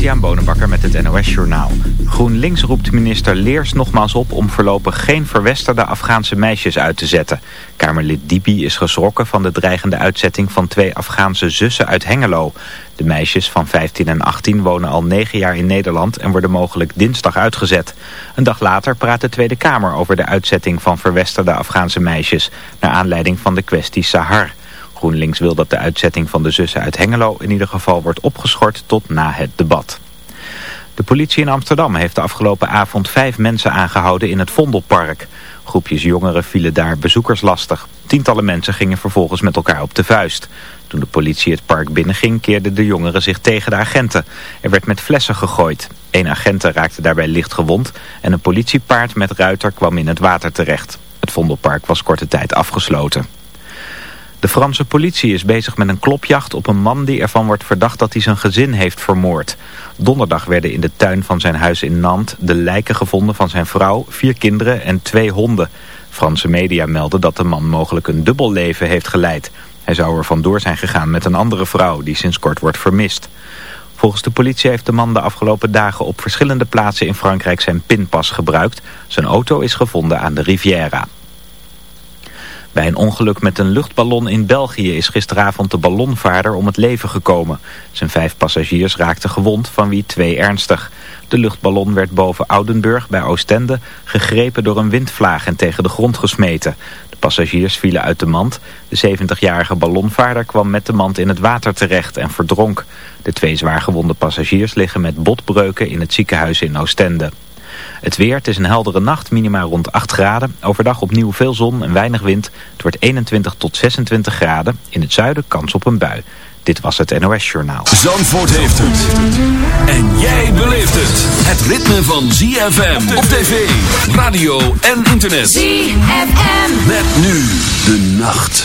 Christian Bonenbakker met het NOS Journaal. GroenLinks roept minister Leers nogmaals op om voorlopig geen verwesterde Afghaanse meisjes uit te zetten. Kamerlid Dibi is geschrokken van de dreigende uitzetting van twee Afghaanse zussen uit Hengelo. De meisjes van 15 en 18 wonen al negen jaar in Nederland en worden mogelijk dinsdag uitgezet. Een dag later praat de Tweede Kamer over de uitzetting van verwesterde Afghaanse meisjes... naar aanleiding van de kwestie Sahar. GroenLinks wil dat de uitzetting van de zussen uit Hengelo in ieder geval wordt opgeschort tot na het debat. De politie in Amsterdam heeft de afgelopen avond vijf mensen aangehouden in het Vondelpark. Groepjes jongeren vielen daar bezoekers lastig. Tientallen mensen gingen vervolgens met elkaar op de vuist. Toen de politie het park binnenging keerden de jongeren zich tegen de agenten. Er werd met flessen gegooid. Eén agent raakte daarbij licht gewond en een politiepaard met ruiter kwam in het water terecht. Het Vondelpark was korte tijd afgesloten. De Franse politie is bezig met een klopjacht op een man die ervan wordt verdacht dat hij zijn gezin heeft vermoord. Donderdag werden in de tuin van zijn huis in Nantes de lijken gevonden van zijn vrouw, vier kinderen en twee honden. Franse media melden dat de man mogelijk een dubbel leven heeft geleid. Hij zou er vandoor zijn gegaan met een andere vrouw die sinds kort wordt vermist. Volgens de politie heeft de man de afgelopen dagen op verschillende plaatsen in Frankrijk zijn pinpas gebruikt. Zijn auto is gevonden aan de Riviera. Bij een ongeluk met een luchtballon in België is gisteravond de ballonvaarder om het leven gekomen. Zijn vijf passagiers raakten gewond, van wie twee ernstig. De luchtballon werd boven Oudenburg bij Oostende gegrepen door een windvlaag en tegen de grond gesmeten. De passagiers vielen uit de mand. De 70-jarige ballonvaarder kwam met de mand in het water terecht en verdronk. De twee zwaargewonde passagiers liggen met botbreuken in het ziekenhuis in Oostende. Het weer, het is een heldere nacht, minima rond 8 graden. Overdag opnieuw veel zon en weinig wind. Het wordt 21 tot 26 graden. In het zuiden kans op een bui. Dit was het NOS Journaal. Zandvoort heeft het. En jij beleeft het. Het ritme van ZFM op tv, radio en internet. ZFM. Met nu de nacht.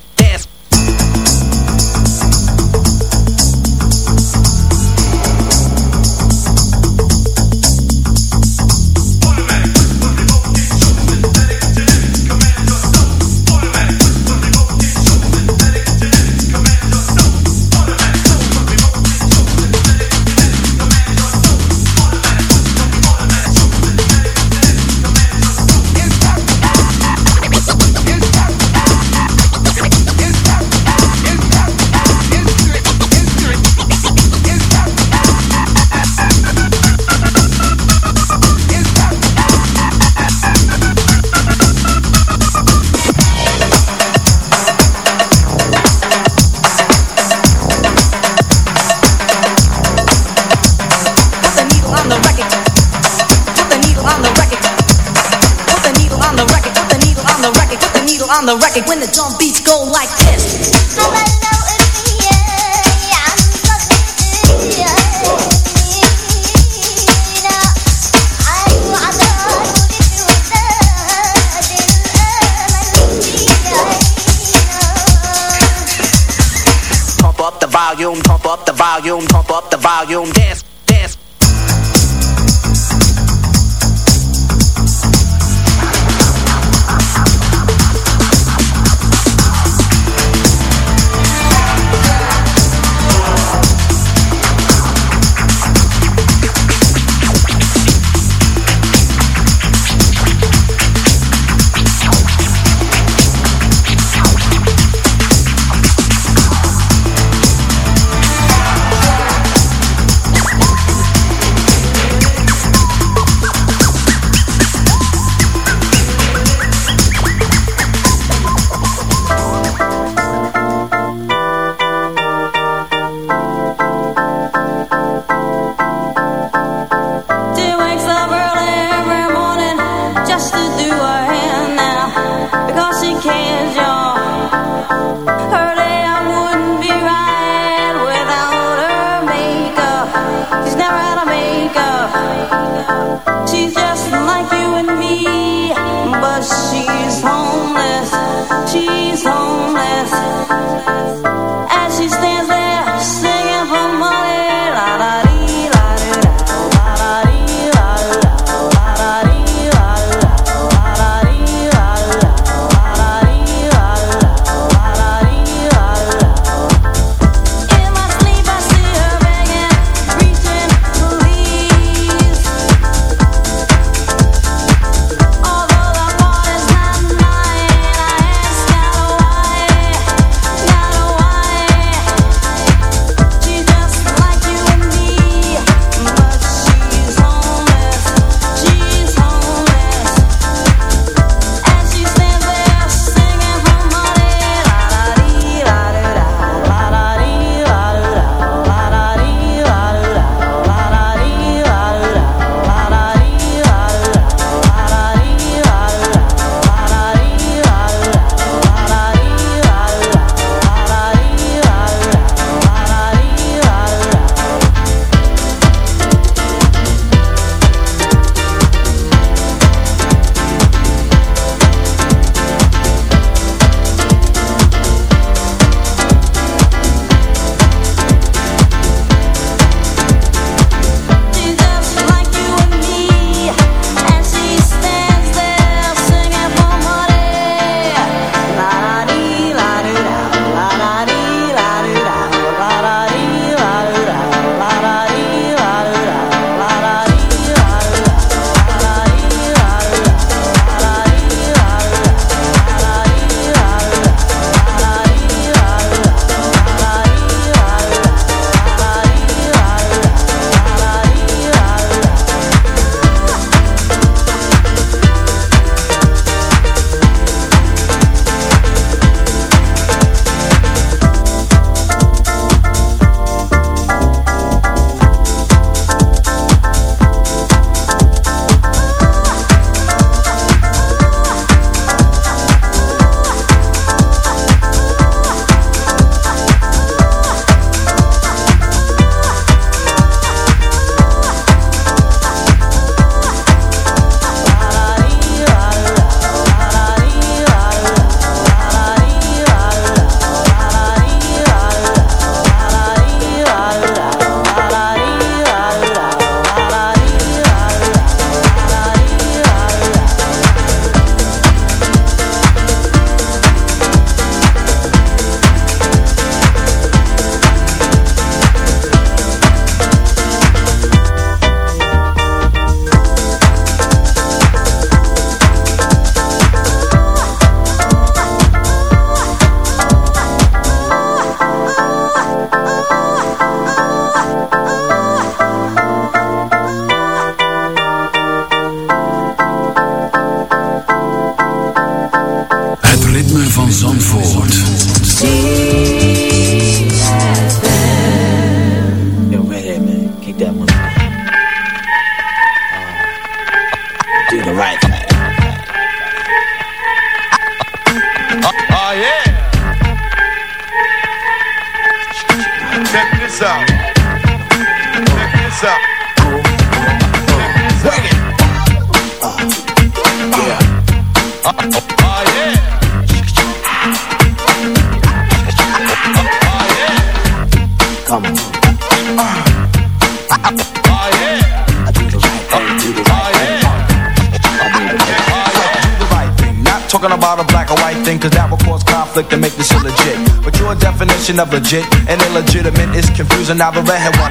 legit and illegitimate is confusing. Now the redhead wanna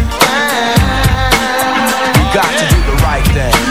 that.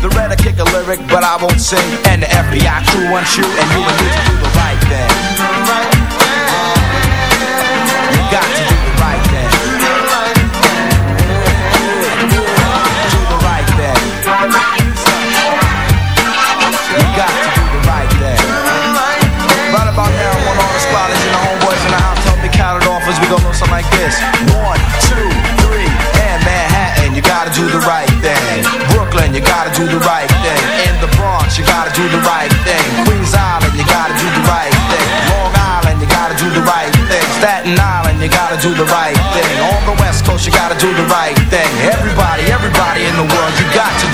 The red I kick a lyric, but I won't sing. And the FBI crew wants you, and you and me to do the right thing. You got to do the right thing. Do the right thing. You got to do the right thing. Right about now, I want all the squatters and the homeboys in the house to help me count it off as we go something like this. Do the right thing. On the West Coast, you gotta do the right thing. Everybody, everybody in the world, you got to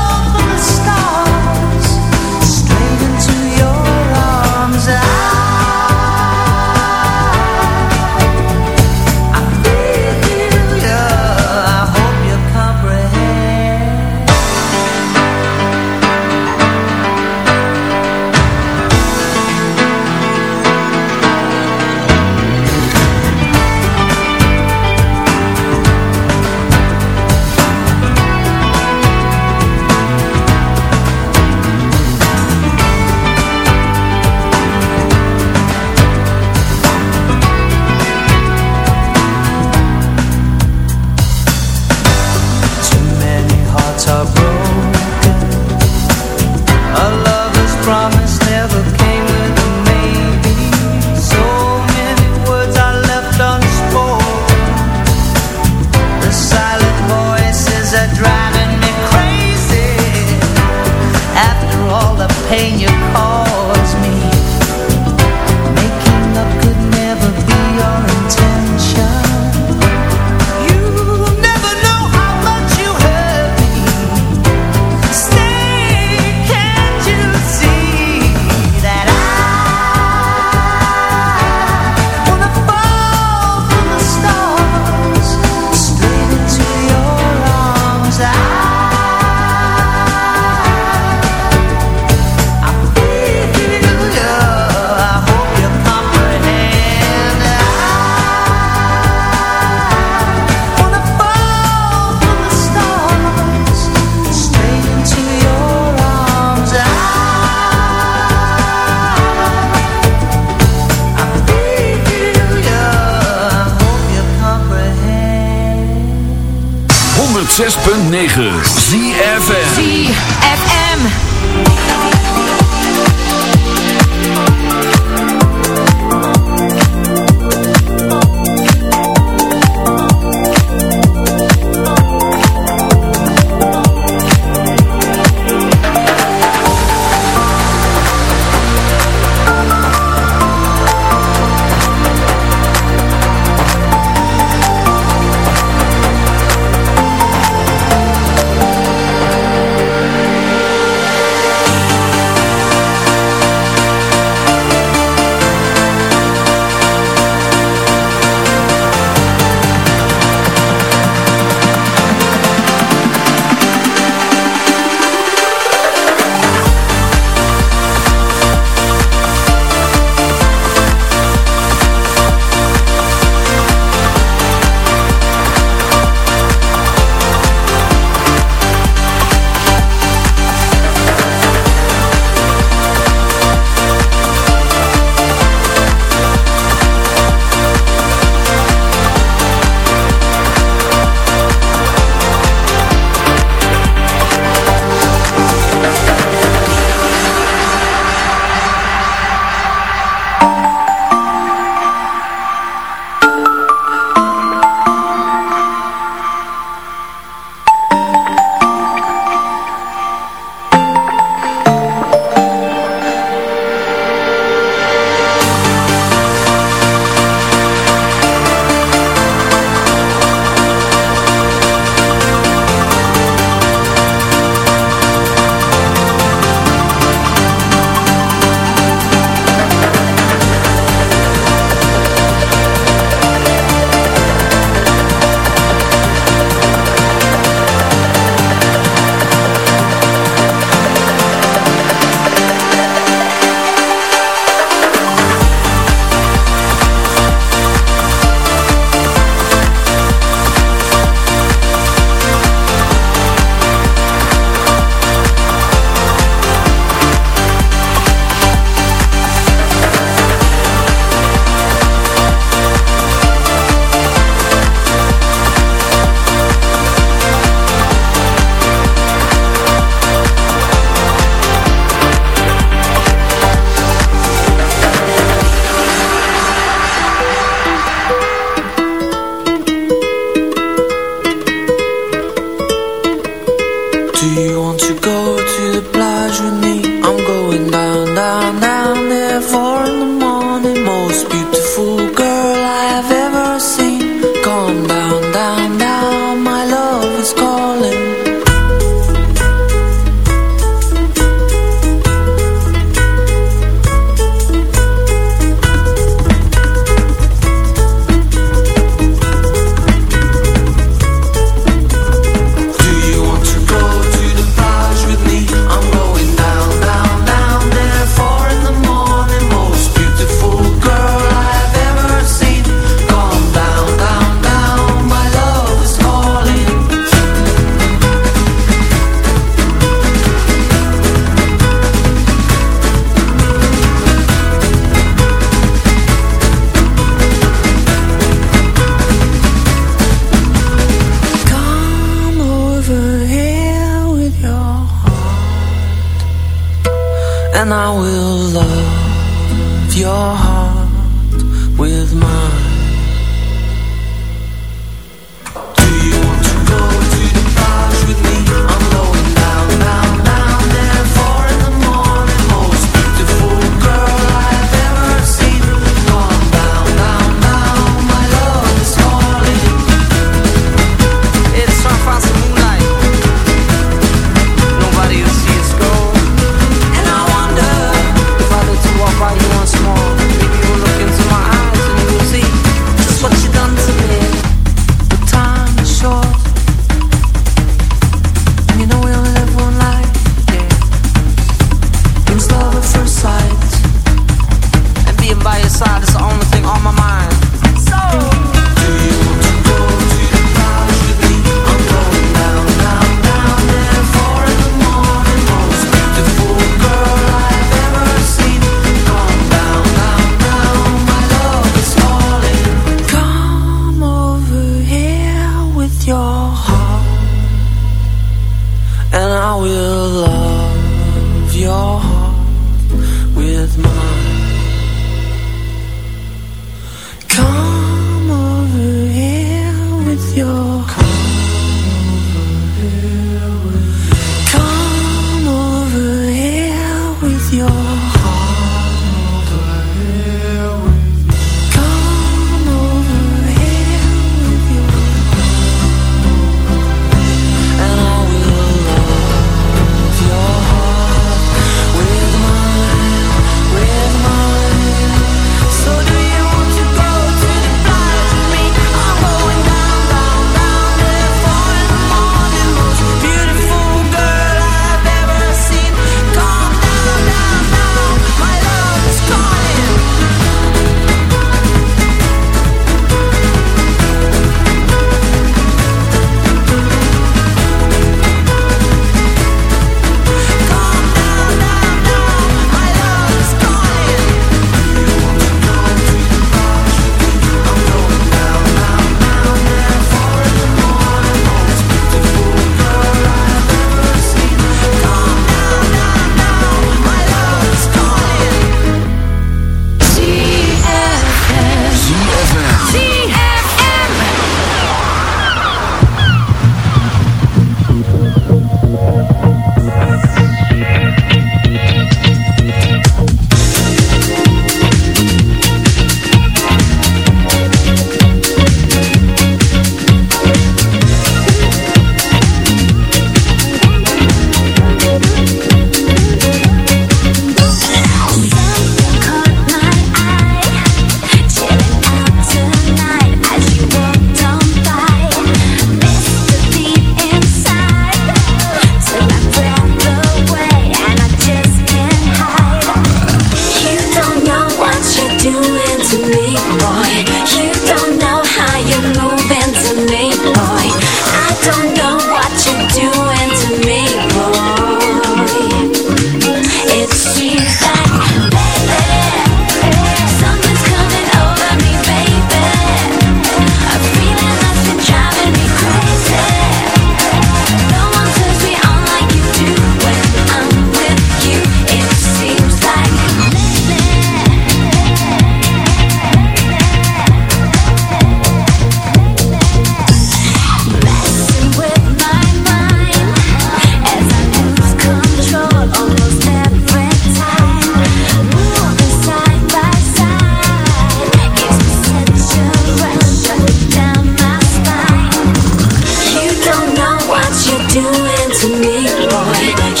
Doing to me, boy.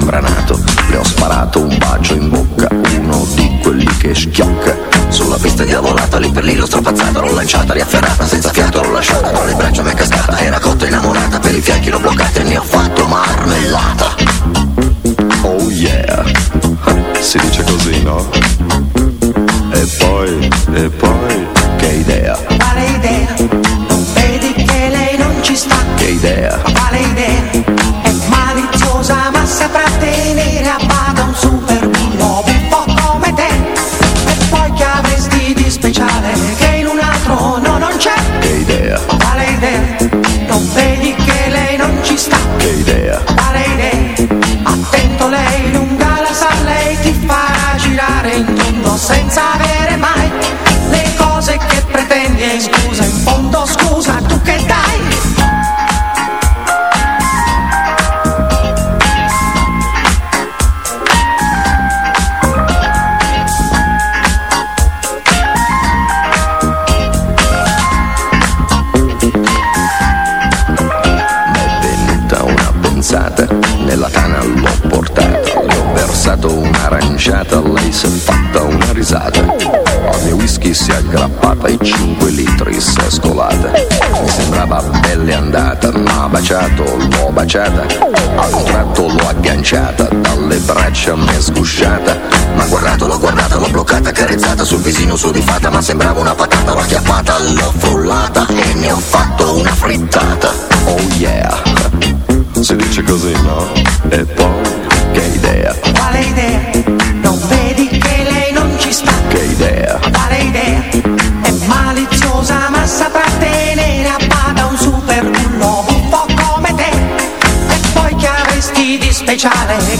imbranato, le ho sparato un bacio in bocca, uno di quelli che schiocca. Sulla pista diavolata, lì per lì l'ho strapazzata, l'ho lanciata, riafferrata, senza fiato l'ho lasciata, tra le braccia mi è cascata, era cotta innamorata, per i fianchi l'ho bloccata e ne ho fatto marmellata. Oh yeah, si dice così, no? dai 5 litri sescolata. Mi sembrava pelle andata, ma baciato, l'ho baciata, a un tratto l'ho agganciata, dalle braccia m'è sgusciata. Ma guardato, l'ho guardata, l'ho bloccata, carezzata sul visino sudifata, ma sembrava una patata, l'ho acchiappata, l'ho frullata e ne ho fatto una frittata. Oh yeah! Si dice così, no? E poi Charlie.